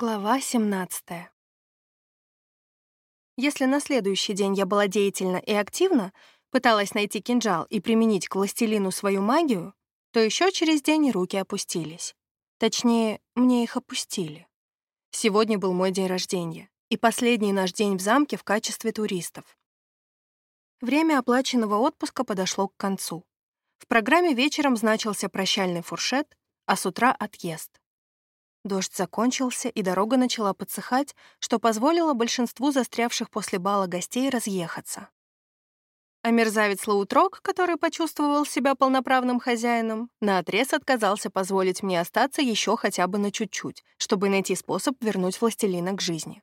Глава 17. Если на следующий день я была деятельна и активна, пыталась найти кинжал и применить к властелину свою магию, то еще через день руки опустились. Точнее, мне их опустили. Сегодня был мой день рождения и последний наш день в замке в качестве туристов. Время оплаченного отпуска подошло к концу. В программе вечером значился прощальный фуршет, а с утра — отъезд. Дождь закончился, и дорога начала подсыхать, что позволило большинству застрявших после бала гостей разъехаться. А мерзавец Лаутрок, который почувствовал себя полноправным хозяином, наотрез отказался позволить мне остаться еще хотя бы на чуть-чуть, чтобы найти способ вернуть властелина к жизни.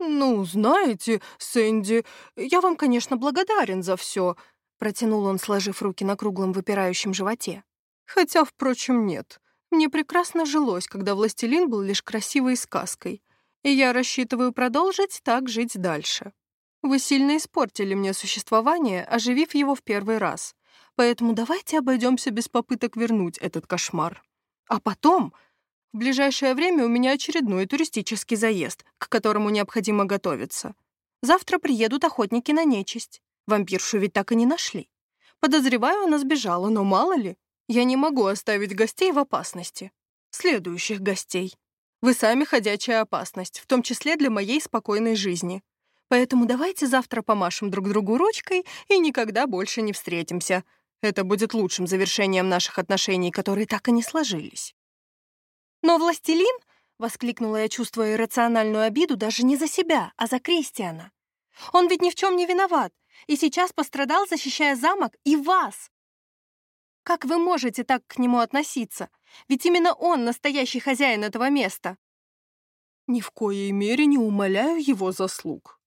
«Ну, знаете, Сэнди, я вам, конечно, благодарен за все», протянул он, сложив руки на круглом выпирающем животе. «Хотя, впрочем, нет. Мне прекрасно жилось, когда «Властелин» был лишь красивой сказкой, и я рассчитываю продолжить так жить дальше. Вы сильно испортили мне существование, оживив его в первый раз, поэтому давайте обойдемся без попыток вернуть этот кошмар. А потом, в ближайшее время у меня очередной туристический заезд, к которому необходимо готовиться. Завтра приедут охотники на нечисть. Вампиршу ведь так и не нашли. Подозреваю, она сбежала, но мало ли. Я не могу оставить гостей в опасности. Следующих гостей. Вы сами ходячая опасность, в том числе для моей спокойной жизни. Поэтому давайте завтра помашем друг другу ручкой и никогда больше не встретимся. Это будет лучшим завершением наших отношений, которые так и не сложились. Но властелин, — воскликнула я, чувствуя иррациональную обиду даже не за себя, а за Кристиана. Он ведь ни в чем не виноват, и сейчас пострадал, защищая замок и вас. Как вы можете так к нему относиться? Ведь именно он настоящий хозяин этого места. Ни в коей мере не умоляю его заслуг.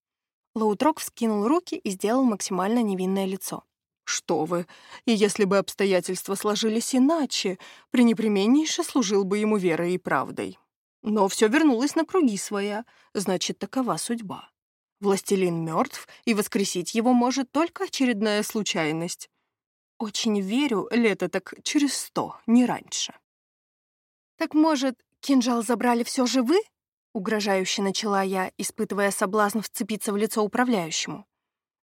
Лаутрок вскинул руки и сделал максимально невинное лицо. Что вы, и если бы обстоятельства сложились иначе, пренепременнейше служил бы ему верой и правдой. Но все вернулось на круги своя, значит, такова судьба. Властелин мертв, и воскресить его может только очередная случайность. Очень верю, лето так через сто, не раньше. Так, может, кинжал забрали все же вы? Угрожающе начала я, испытывая соблазн вцепиться в лицо управляющему.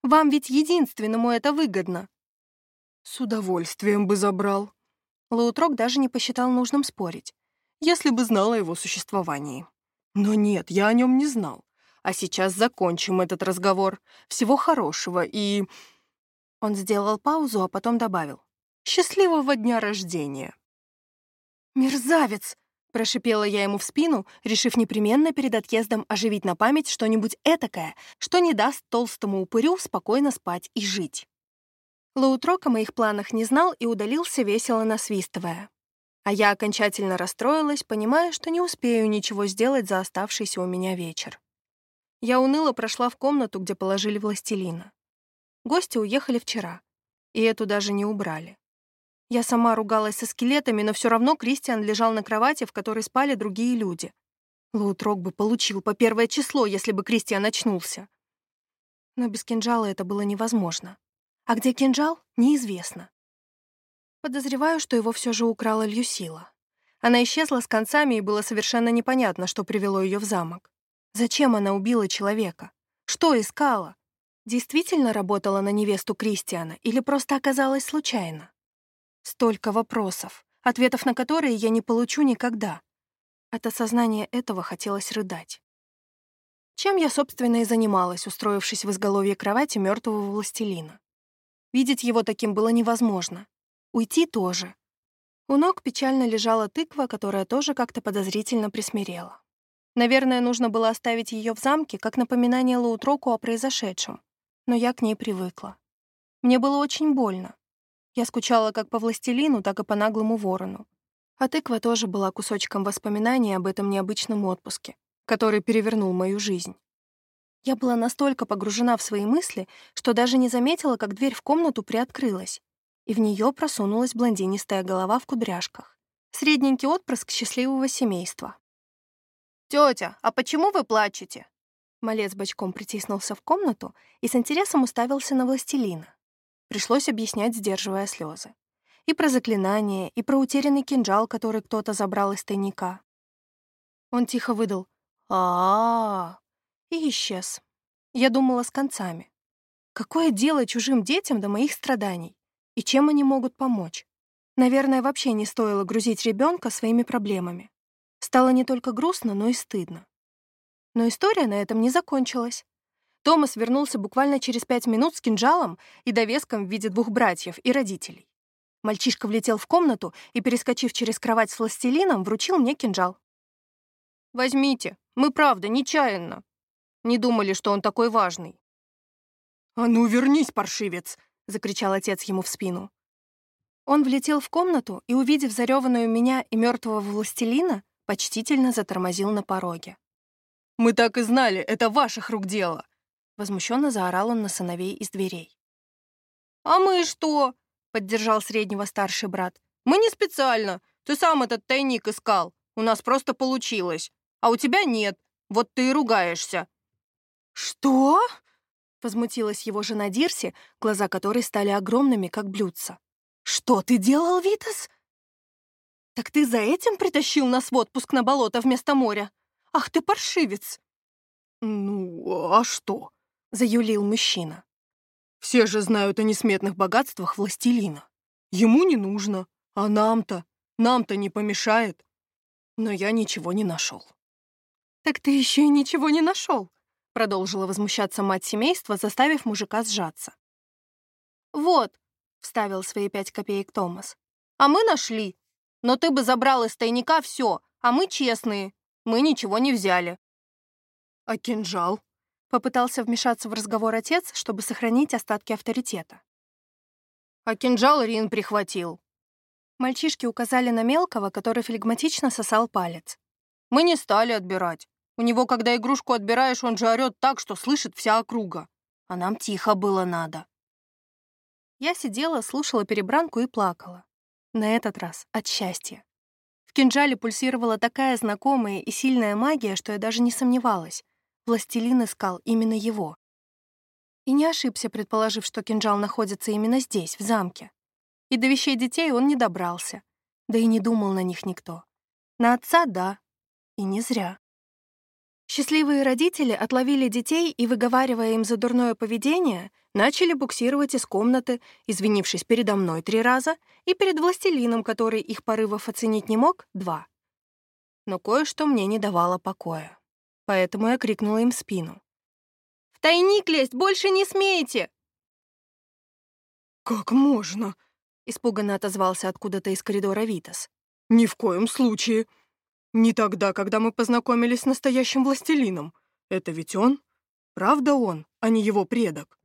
Вам ведь единственному это выгодно. С удовольствием бы забрал. Лаутрок даже не посчитал нужным спорить, если бы знала о его существовании. Но нет, я о нем не знал. А сейчас закончим этот разговор. Всего хорошего и он сделал паузу, а потом добавил. «Счастливого дня рождения!» «Мерзавец!» — прошипела я ему в спину, решив непременно перед отъездом оживить на память что-нибудь этакое, что не даст толстому упырю спокойно спать и жить. Лаутрок о моих планах не знал и удалился весело насвистывая. А я окончательно расстроилась, понимая, что не успею ничего сделать за оставшийся у меня вечер. Я уныло прошла в комнату, где положили властелина. Гости уехали вчера, и эту даже не убрали. Я сама ругалась со скелетами, но все равно Кристиан лежал на кровати, в которой спали другие люди. Лоутрок бы получил по первое число, если бы Кристиан очнулся. Но без кинжала это было невозможно. А где кинжал, неизвестно. Подозреваю, что его все же украла Льюсила. Она исчезла с концами, и было совершенно непонятно, что привело ее в замок. Зачем она убила человека? Что искала? Действительно работала на невесту Кристиана или просто оказалась случайно? Столько вопросов, ответов на которые я не получу никогда. От осознания этого хотелось рыдать. Чем я, собственно, и занималась, устроившись в изголовье кровати мертвого властелина. Видеть его таким было невозможно. Уйти тоже. У ног печально лежала тыква, которая тоже как-то подозрительно присмирела. Наверное, нужно было оставить ее в замке как напоминание Лаутроку о произошедшем, но я к ней привыкла. Мне было очень больно. Я скучала как по властелину, так и по наглому ворону. А тыква тоже была кусочком воспоминаний об этом необычном отпуске, который перевернул мою жизнь. Я была настолько погружена в свои мысли, что даже не заметила, как дверь в комнату приоткрылась, и в нее просунулась блондинистая голова в кудряшках. Средненький отпрыск счастливого семейства. «Тетя, а почему вы плачете?» Малец бочком притиснулся в комнату и с интересом уставился на властелина. Пришлось объяснять, сдерживая слезы. И про заклинание, и про утерянный кинжал, который кто-то забрал из тайника. Он тихо выдал а, -а, -а и исчез. Я думала с концами. Какое дело чужим детям до моих страданий? И чем они могут помочь? Наверное, вообще не стоило грузить ребенка своими проблемами. Стало не только грустно, но и стыдно. Но история на этом не закончилась. Томас вернулся буквально через пять минут с кинжалом и довеском в виде двух братьев и родителей. Мальчишка влетел в комнату и, перескочив через кровать с властелином, вручил мне кинжал. «Возьмите, мы правда, нечаянно. Не думали, что он такой важный». «А ну, вернись, паршивец!» — закричал отец ему в спину. Он влетел в комнату и, увидев зареванную меня и мертвого властелина, почтительно затормозил на пороге. «Мы так и знали, это ваших рук дело!» Возмущенно заорал он на сыновей из дверей. «А мы что?» — поддержал среднего старший брат. «Мы не специально. Ты сам этот тайник искал. У нас просто получилось. А у тебя нет. Вот ты и ругаешься». «Что?» — возмутилась его жена Дирси, глаза которой стали огромными, как блюдца. «Что ты делал, Витас?» «Так ты за этим притащил нас в отпуск на болото вместо моря? Ах ты паршивец!» «Ну, а что?» — заюлил мужчина. «Все же знают о несметных богатствах властелина. Ему не нужно, а нам-то, нам-то не помешает. Но я ничего не нашел». «Так ты еще и ничего не нашел», — продолжила возмущаться мать семейства, заставив мужика сжаться. «Вот», — вставил свои пять копеек Томас, — «а мы нашли. Но ты бы забрал из тайника все, а мы честные. Мы ничего не взяли. «А кинжал?» — попытался вмешаться в разговор отец, чтобы сохранить остатки авторитета. «А кинжал Рин прихватил». Мальчишки указали на мелкого, который флегматично сосал палец. «Мы не стали отбирать. У него, когда игрушку отбираешь, он же орёт так, что слышит вся округа. А нам тихо было надо». Я сидела, слушала перебранку и плакала. На этот раз от счастья. Кинжале пульсировала такая знакомая и сильная магия, что я даже не сомневалась. Властелин искал именно его. И не ошибся, предположив, что кинжал находится именно здесь, в замке. И до вещей детей он не добрался. Да и не думал на них никто. На отца — да. И не зря. Счастливые родители отловили детей и, выговаривая им за дурное поведение, начали буксировать из комнаты, извинившись передо мной три раза и перед властелином, который их порывов оценить не мог, два. Но кое-что мне не давало покоя поэтому я крикнула им в спину. «В тайник лезть больше не смейте!» «Как можно?» — испуганно отозвался откуда-то из коридора Витас. «Ни в коем случае. Не тогда, когда мы познакомились с настоящим властелином. Это ведь он? Правда он, а не его предок?»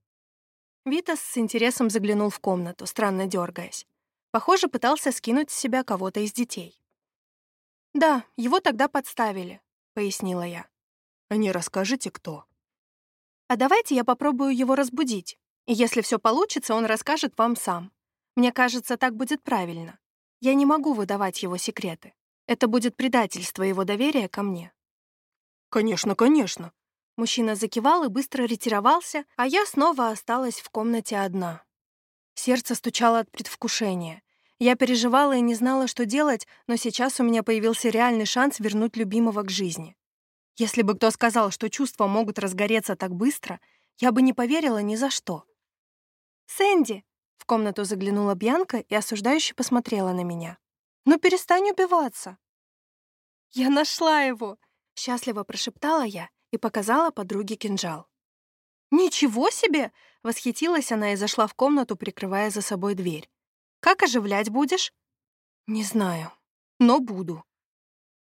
Витас с интересом заглянул в комнату, странно дергаясь. Похоже, пытался скинуть с себя кого-то из детей. «Да, его тогда подставили», — пояснила я. А не расскажете, кто? А давайте я попробую его разбудить. И если все получится, он расскажет вам сам. Мне кажется, так будет правильно. Я не могу выдавать его секреты. Это будет предательство его доверия ко мне. Конечно, конечно. Мужчина закивал и быстро ретировался, а я снова осталась в комнате одна. Сердце стучало от предвкушения. Я переживала и не знала, что делать, но сейчас у меня появился реальный шанс вернуть любимого к жизни. Если бы кто сказал, что чувства могут разгореться так быстро, я бы не поверила ни за что. «Сэнди!» — в комнату заглянула Бьянка и осуждающе посмотрела на меня. «Ну перестань убиваться!» «Я нашла его!» — счастливо прошептала я и показала подруге кинжал. «Ничего себе!» — восхитилась она и зашла в комнату, прикрывая за собой дверь. «Как оживлять будешь?» «Не знаю, но буду».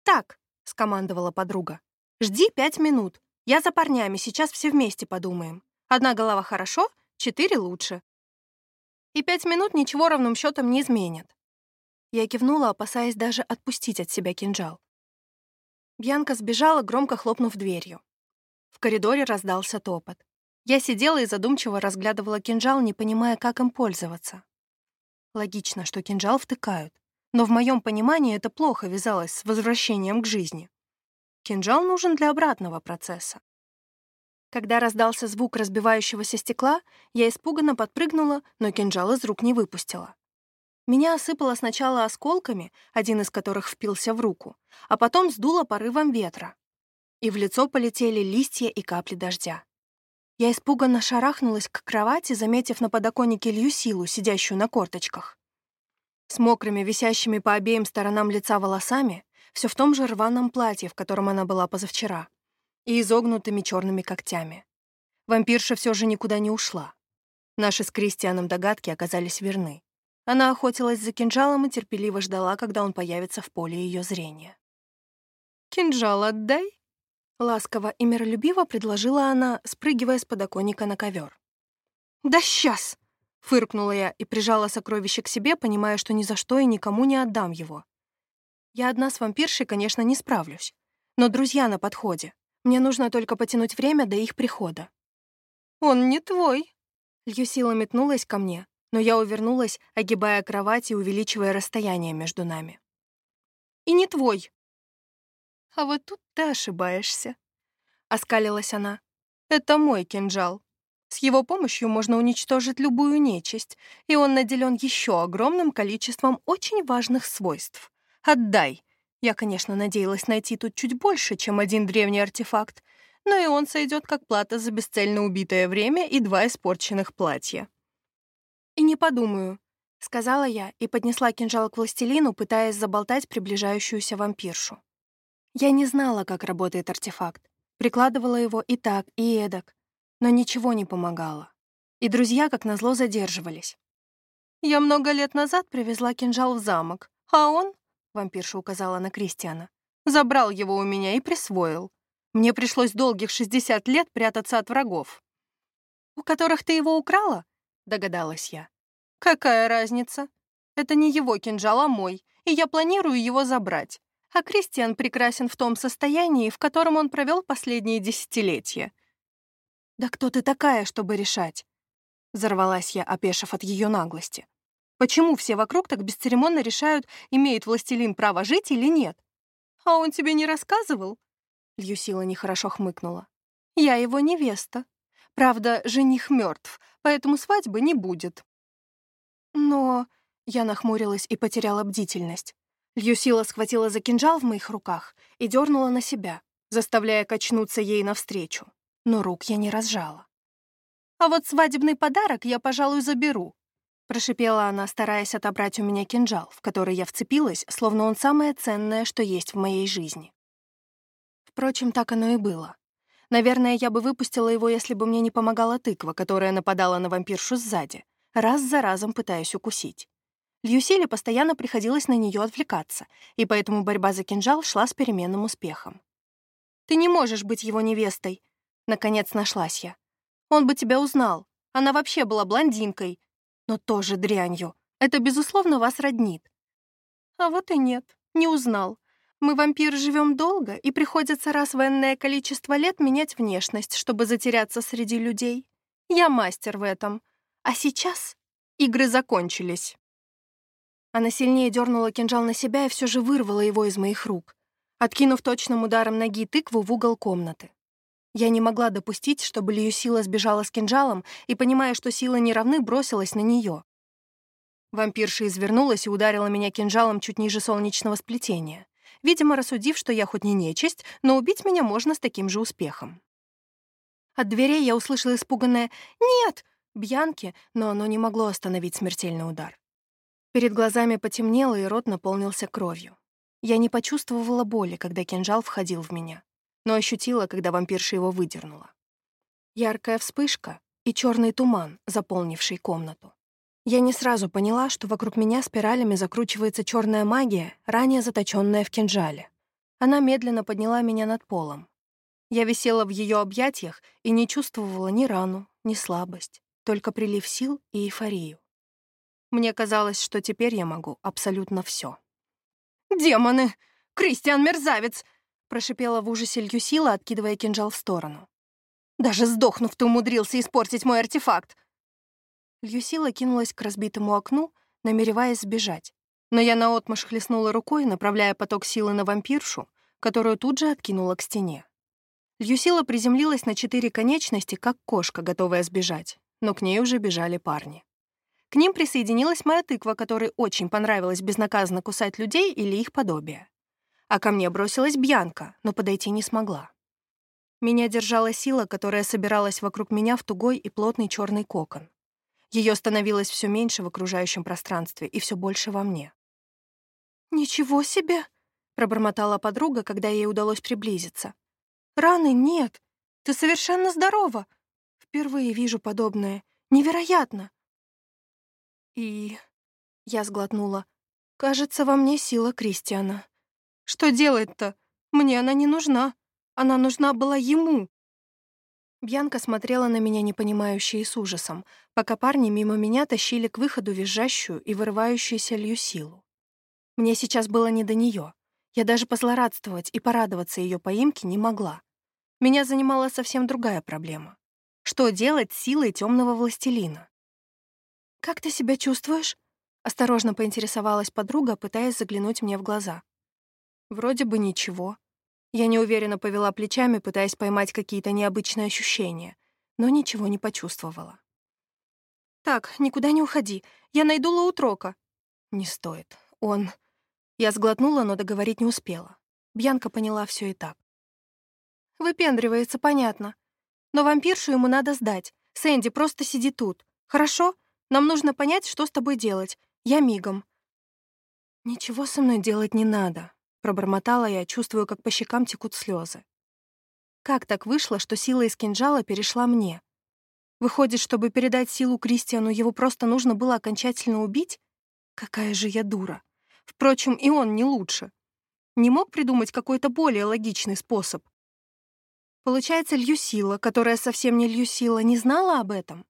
«Так», — скомандовала подруга, Жди пять минут. Я за парнями, сейчас все вместе подумаем. Одна голова хорошо, четыре лучше. И пять минут ничего ровным счетом не изменит. Я кивнула, опасаясь даже отпустить от себя кинжал. Бьянка сбежала, громко хлопнув дверью. Коридоре раздался топот. Я сидела и задумчиво разглядывала кинжал, не понимая, как им пользоваться. Логично, что кинжал втыкают, но в моем понимании это плохо вязалось с возвращением к жизни. Кинжал нужен для обратного процесса. Когда раздался звук разбивающегося стекла, я испуганно подпрыгнула, но кинжал из рук не выпустила. Меня осыпало сначала осколками, один из которых впился в руку, а потом сдуло порывом ветра. И в лицо полетели листья и капли дождя. Я испуганно шарахнулась к кровати, заметив на подоконнике Льюсилу, сидящую на корточках. С мокрыми, висящими по обеим сторонам лица волосами, все в том же рваном платье, в котором она была позавчера, и изогнутыми черными когтями. Вампирша все же никуда не ушла. Наши с Кристианом догадки оказались верны. Она охотилась за кинжалом и терпеливо ждала, когда он появится в поле ее зрения. «Кинжал отдай», — ласково и миролюбиво предложила она, спрыгивая с подоконника на ковер. «Да сейчас!» — фыркнула я и прижала сокровище к себе, понимая, что ни за что и никому не отдам его. Я одна с вампиршей, конечно, не справлюсь. Но друзья на подходе. Мне нужно только потянуть время до их прихода. «Он не твой», Льюсила метнулась ко мне, но я увернулась, огибая кровать и увеличивая расстояние между нами. «И не твой!» «А вот тут ты ошибаешься», — оскалилась она. «Это мой кинжал. С его помощью можно уничтожить любую нечисть, и он наделен еще огромным количеством очень важных свойств. Отдай!» Я, конечно, надеялась найти тут чуть больше, чем один древний артефакт, но и он сойдет как плата за бесцельно убитое время и два испорченных платья. «И не подумаю», — сказала я и поднесла кинжал к властелину, пытаясь заболтать приближающуюся вампиршу. Я не знала, как работает артефакт. Прикладывала его и так, и эдак. Но ничего не помогало. И друзья, как назло, задерживались. «Я много лет назад привезла кинжал в замок, а он, — вампирша указала на Кристиана, — забрал его у меня и присвоил. Мне пришлось долгих 60 лет прятаться от врагов. «У которых ты его украла?» — догадалась я. «Какая разница? Это не его кинжал, а мой, и я планирую его забрать. А Кристиан прекрасен в том состоянии, в котором он провел последние десятилетия». «Да кто ты такая, чтобы решать?» Взорвалась я, опешив от ее наглости. «Почему все вокруг так бесцеремонно решают, имеет властелин право жить или нет?» «А он тебе не рассказывал?» Льюсила нехорошо хмыкнула. «Я его невеста. Правда, жених мертв, поэтому свадьбы не будет. Но... Я нахмурилась и потеряла бдительность. Льюсила схватила за кинжал в моих руках и дернула на себя, заставляя качнуться ей навстречу. Но рук я не разжала. «А вот свадебный подарок я, пожалуй, заберу», — прошипела она, стараясь отобрать у меня кинжал, в который я вцепилась, словно он самое ценное, что есть в моей жизни. Впрочем, так оно и было. Наверное, я бы выпустила его, если бы мне не помогала тыква, которая нападала на вампиршу сзади, раз за разом пытаясь укусить. Льюсиле постоянно приходилось на нее отвлекаться, и поэтому борьба за кинжал шла с переменным успехом. «Ты не можешь быть его невестой!» Наконец нашлась я. «Он бы тебя узнал. Она вообще была блондинкой. Но тоже дрянью. Это, безусловно, вас роднит». «А вот и нет, не узнал. Мы, вампиры, живем долго, и приходится раз в энное количество лет менять внешность, чтобы затеряться среди людей. Я мастер в этом. А сейчас игры закончились. Она сильнее дернула кинжал на себя и все же вырвала его из моих рук, откинув точным ударом ноги тыкву в угол комнаты. Я не могла допустить, чтобы Льюсила сбежала с кинжалом и, понимая, что силы не равны, бросилась на нее. Вампирша извернулась и ударила меня кинжалом чуть ниже солнечного сплетения видимо, рассудив, что я хоть не нечисть, но убить меня можно с таким же успехом. От дверей я услышала испуганное «Нет!» Бьянки, но оно не могло остановить смертельный удар. Перед глазами потемнело, и рот наполнился кровью. Я не почувствовала боли, когда кинжал входил в меня, но ощутила, когда вампирша его выдернула. Яркая вспышка и черный туман, заполнивший комнату. Я не сразу поняла, что вокруг меня спиралями закручивается черная магия, ранее заточенная в кинжале. Она медленно подняла меня над полом. Я висела в ее объятиях и не чувствовала ни рану, ни слабость, только прилив сил и эйфорию. Мне казалось, что теперь я могу абсолютно все. «Демоны! Кристиан мерзавец!» — прошипела в ужасе Льюсила, откидывая кинжал в сторону. «Даже сдохнув, ты умудрился испортить мой артефакт!» Льюсила кинулась к разбитому окну, намереваясь сбежать. Но я наотмашь хлестнула рукой, направляя поток силы на вампиршу, которую тут же откинула к стене. Льюсила приземлилась на четыре конечности, как кошка, готовая сбежать, но к ней уже бежали парни. К ним присоединилась моя тыква, которой очень понравилось безнаказанно кусать людей или их подобие. А ко мне бросилась Бьянка, но подойти не смогла. Меня держала сила, которая собиралась вокруг меня в тугой и плотный черный кокон. Ее становилось все меньше в окружающем пространстве и все больше во мне. «Ничего себе!» — пробормотала подруга, когда ей удалось приблизиться. «Раны нет. Ты совершенно здорова. Впервые вижу подобное. Невероятно!» И... Я сглотнула. «Кажется, во мне сила Кристиана. Что делать-то? Мне она не нужна. Она нужна была ему. Бьянка смотрела на меня непонимающе и с ужасом, пока парни мимо меня тащили к выходу визжащую и вырывающуюся Льюсилу. Мне сейчас было не до нее. Я даже позлорадствовать и порадоваться ее поимке не могла. Меня занимала совсем другая проблема. Что делать с силой темного властелина? «Как ты себя чувствуешь?» — осторожно поинтересовалась подруга, пытаясь заглянуть мне в глаза. «Вроде бы ничего», я неуверенно повела плечами, пытаясь поймать какие-то необычные ощущения, но ничего не почувствовала. «Так, никуда не уходи. Я найду Лаутрока». «Не стоит. Он...» Я сглотнула, но договорить не успела. Бьянка поняла все и так. «Выпендривается, понятно. Но вампиршу ему надо сдать. Сэнди, просто сиди тут. Хорошо? Нам нужно понять, что с тобой делать. Я мигом». «Ничего со мной делать не надо», Пробормотала я, чувствую, как по щекам текут слезы. Как так вышло, что сила из кинжала перешла мне? Выходит, чтобы передать силу Кристиану, его просто нужно было окончательно убить? Какая же я дура. Впрочем, и он не лучше. Не мог придумать какой-то более логичный способ. Получается, Льюсила, которая совсем не Льюсила, не знала об этом?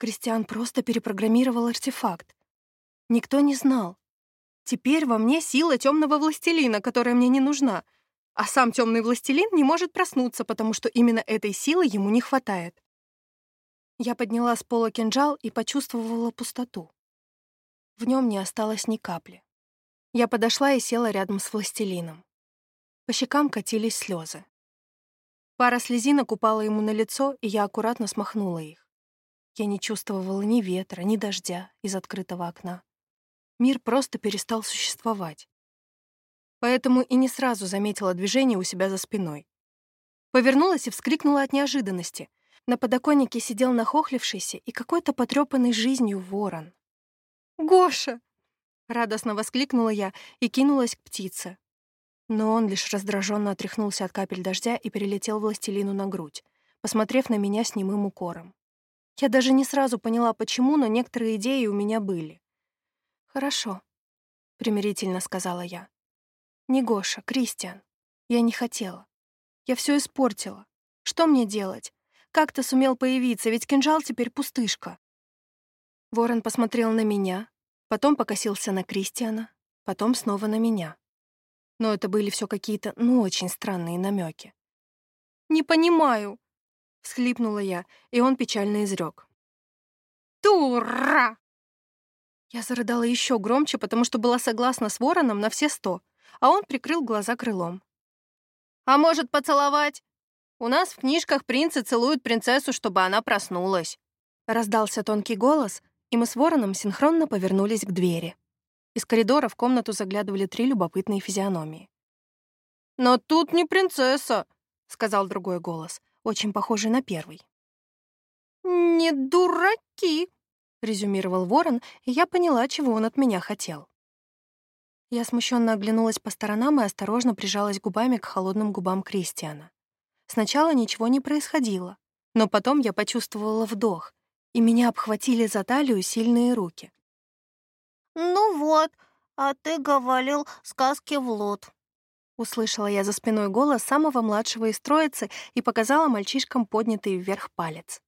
Кристиан просто перепрограммировал артефакт. Никто не знал. Теперь во мне сила темного властелина, которая мне не нужна, а сам темный властелин не может проснуться, потому что именно этой силы ему не хватает. Я подняла с пола кинжал и почувствовала пустоту. В нем не осталось ни капли. Я подошла и села рядом с властелином. По щекам катились слезы. Пара слезинок упала ему на лицо, и я аккуратно смахнула их. Я не чувствовала ни ветра, ни дождя из открытого окна. Мир просто перестал существовать. Поэтому и не сразу заметила движение у себя за спиной. Повернулась и вскрикнула от неожиданности. На подоконнике сидел нахохлившийся и какой-то потрепанный жизнью ворон. «Гоша!» — радостно воскликнула я и кинулась к птице. Но он лишь раздраженно отряхнулся от капель дождя и перелетел властелину на грудь, посмотрев на меня с немым укором. Я даже не сразу поняла, почему, но некоторые идеи у меня были. «Хорошо», — примирительно сказала я. «Не Гоша, Кристиан. Я не хотела. Я все испортила. Что мне делать? Как ты сумел появиться, ведь кинжал теперь пустышка?» Ворон посмотрел на меня, потом покосился на Кристиана, потом снова на меня. Но это были все какие-то, ну, очень странные намеки. «Не понимаю», — всхлипнула я, и он печально изрек. «Тура!» Я зарыдала еще громче, потому что была согласна с вороном на все сто, а он прикрыл глаза крылом. «А может, поцеловать? У нас в книжках принцы целуют принцессу, чтобы она проснулась». Раздался тонкий голос, и мы с вороном синхронно повернулись к двери. Из коридора в комнату заглядывали три любопытные физиономии. «Но тут не принцесса», — сказал другой голос, очень похожий на первый. «Не дураки», — резюмировал Ворон, и я поняла, чего он от меня хотел. Я смущенно оглянулась по сторонам и осторожно прижалась губами к холодным губам Кристиана. Сначала ничего не происходило, но потом я почувствовала вдох, и меня обхватили за талию сильные руки. «Ну вот, а ты говорил сказки в лот», — услышала я за спиной голос самого младшего из троицы и показала мальчишкам поднятый вверх палец.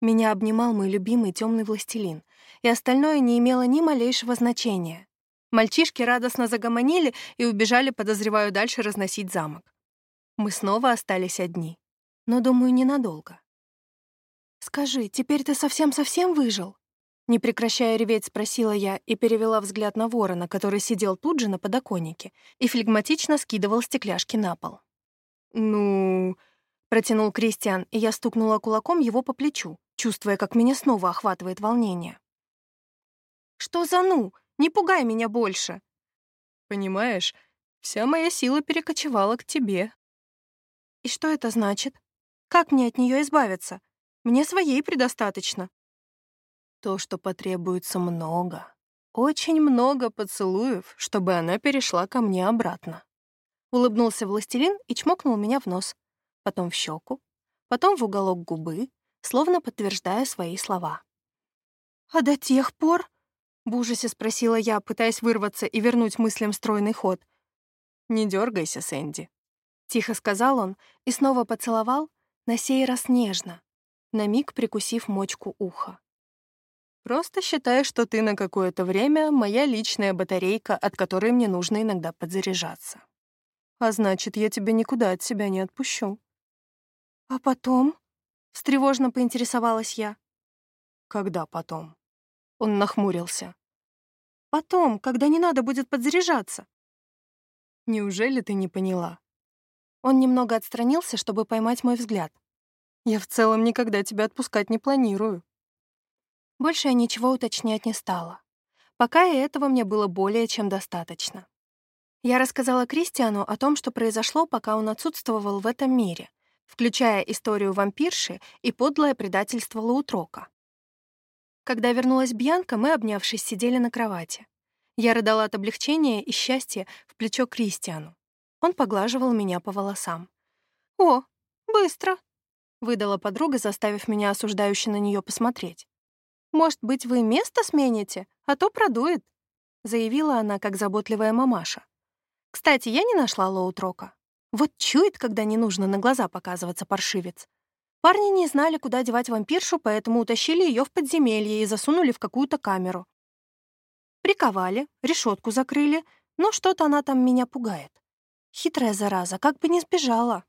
Меня обнимал мой любимый темный властелин, и остальное не имело ни малейшего значения. Мальчишки радостно загомонили и убежали, подозреваю, дальше разносить замок. Мы снова остались одни, но, думаю, ненадолго. «Скажи, теперь ты совсем-совсем выжил?» Не прекращая реветь, спросила я и перевела взгляд на ворона, который сидел тут же на подоконнике и флегматично скидывал стекляшки на пол. «Ну...» — протянул Кристиан, и я стукнула кулаком его по плечу чувствуя, как меня снова охватывает волнение. Что за ну? Не пугай меня больше. Понимаешь, вся моя сила перекочевала к тебе. И что это значит? Как мне от нее избавиться? Мне своей предостаточно. То, что потребуется много, очень много поцелуев, чтобы она перешла ко мне обратно. Улыбнулся властелин и чмокнул меня в нос, потом в щеку, потом в уголок губы, словно подтверждая свои слова. «А до тех пор?» — в ужасе спросила я, пытаясь вырваться и вернуть мыслям стройный ход. «Не дергайся, Сэнди», — тихо сказал он и снова поцеловал, на сей раз нежно, на миг прикусив мочку уха. «Просто считай, что ты на какое-то время моя личная батарейка, от которой мне нужно иногда подзаряжаться. А значит, я тебя никуда от себя не отпущу». «А потом?» — встревожно поинтересовалась я. «Когда потом?» Он нахмурился. «Потом, когда не надо будет подзаряжаться». «Неужели ты не поняла?» Он немного отстранился, чтобы поймать мой взгляд. «Я в целом никогда тебя отпускать не планирую». Больше я ничего уточнять не стала. Пока и этого мне было более чем достаточно. Я рассказала Кристиану о том, что произошло, пока он отсутствовал в этом мире, включая историю вампирши и подлое предательство Лаутрока. Когда вернулась Бьянка, мы, обнявшись, сидели на кровати. Я рыдала от облегчения и счастья в плечо Кристиану. Он поглаживал меня по волосам. «О, быстро!» — выдала подруга, заставив меня осуждающе на нее посмотреть. «Может быть, вы место смените, а то продует», — заявила она, как заботливая мамаша. «Кстати, я не нашла Лоутрока. Вот чует, когда не нужно на глаза показываться паршивец. Парни не знали, куда девать вампиршу, поэтому утащили ее в подземелье и засунули в какую-то камеру. Приковали, решетку закрыли, но что-то она там меня пугает. Хитрая зараза, как бы не сбежала.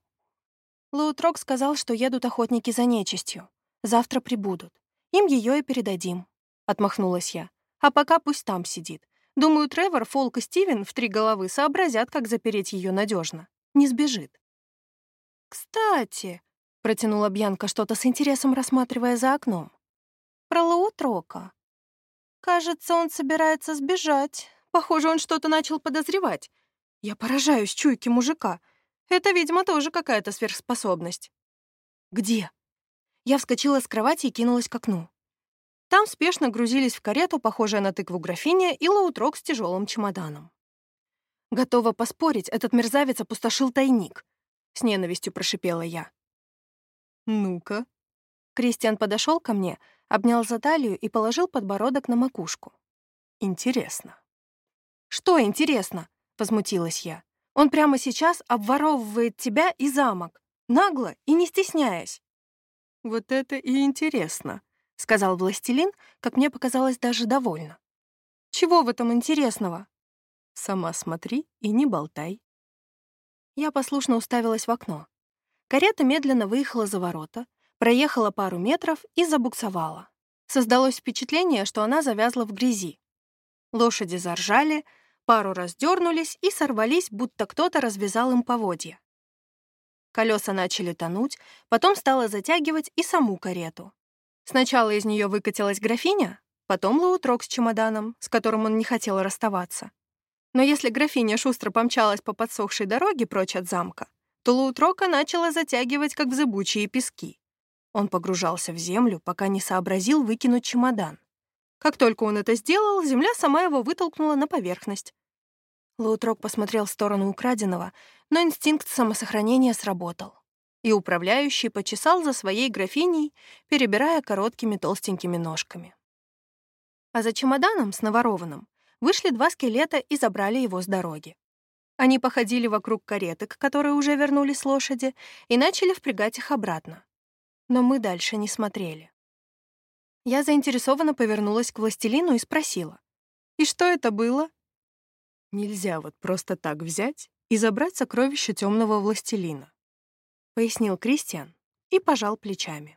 Лаутрок сказал, что едут охотники за нечистью. Завтра прибудут. Им ее и передадим. Отмахнулась я. А пока пусть там сидит. Думаю, Тревор, Фолк и Стивен в три головы сообразят, как запереть ее надежно. Не сбежит. «Кстати», Протянула Бьянка что-то с интересом, рассматривая за окном. «Про Лаутрока. Кажется, он собирается сбежать. Похоже, он что-то начал подозревать. Я поражаюсь чуйке мужика. Это, видимо, тоже какая-то сверхспособность». «Где?» Я вскочила с кровати и кинулась к окну. Там спешно грузились в карету, похожая на тыкву графиня, и лаутрок с тяжелым чемоданом. Готова поспорить, этот мерзавец опустошил тайник. С ненавистью прошипела я. «Ну-ка». Кристиан подошел ко мне, обнял за талию и положил подбородок на макушку. «Интересно». «Что интересно?» — возмутилась я. «Он прямо сейчас обворовывает тебя и замок, нагло и не стесняясь». «Вот это и интересно», — сказал властелин, как мне показалось, даже довольно. «Чего в этом интересного?» «Сама смотри и не болтай». Я послушно уставилась в окно. Карета медленно выехала за ворота, проехала пару метров и забуксовала. Создалось впечатление, что она завязла в грязи. Лошади заржали, пару раз дернулись и сорвались, будто кто-то развязал им поводья. Колеса начали тонуть, потом стало затягивать и саму карету. Сначала из нее выкатилась графиня, потом Лаутрок с чемоданом, с которым он не хотел расставаться. Но если графиня шустро помчалась по подсохшей дороге прочь от замка, то Лаутрока начала затягивать, как в зыбучие пески. Он погружался в землю, пока не сообразил выкинуть чемодан. Как только он это сделал, земля сама его вытолкнула на поверхность. Лаутрок посмотрел в сторону украденного, но инстинкт самосохранения сработал. И управляющий почесал за своей графиней, перебирая короткими толстенькими ножками. А за чемоданом с наворованным вышли два скелета и забрали его с дороги. Они походили вокруг кареток, которые уже вернули с лошади, и начали впрягать их обратно. Но мы дальше не смотрели. Я заинтересованно повернулась к властелину и спросила. «И что это было?» «Нельзя вот просто так взять и забрать сокровища темного властелина», — пояснил Кристиан и пожал плечами.